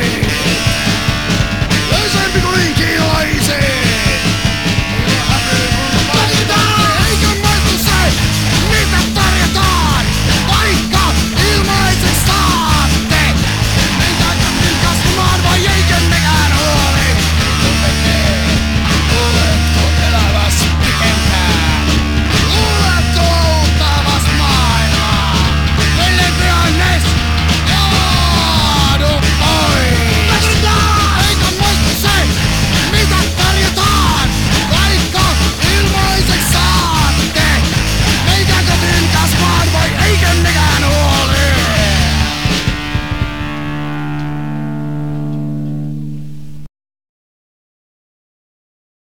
say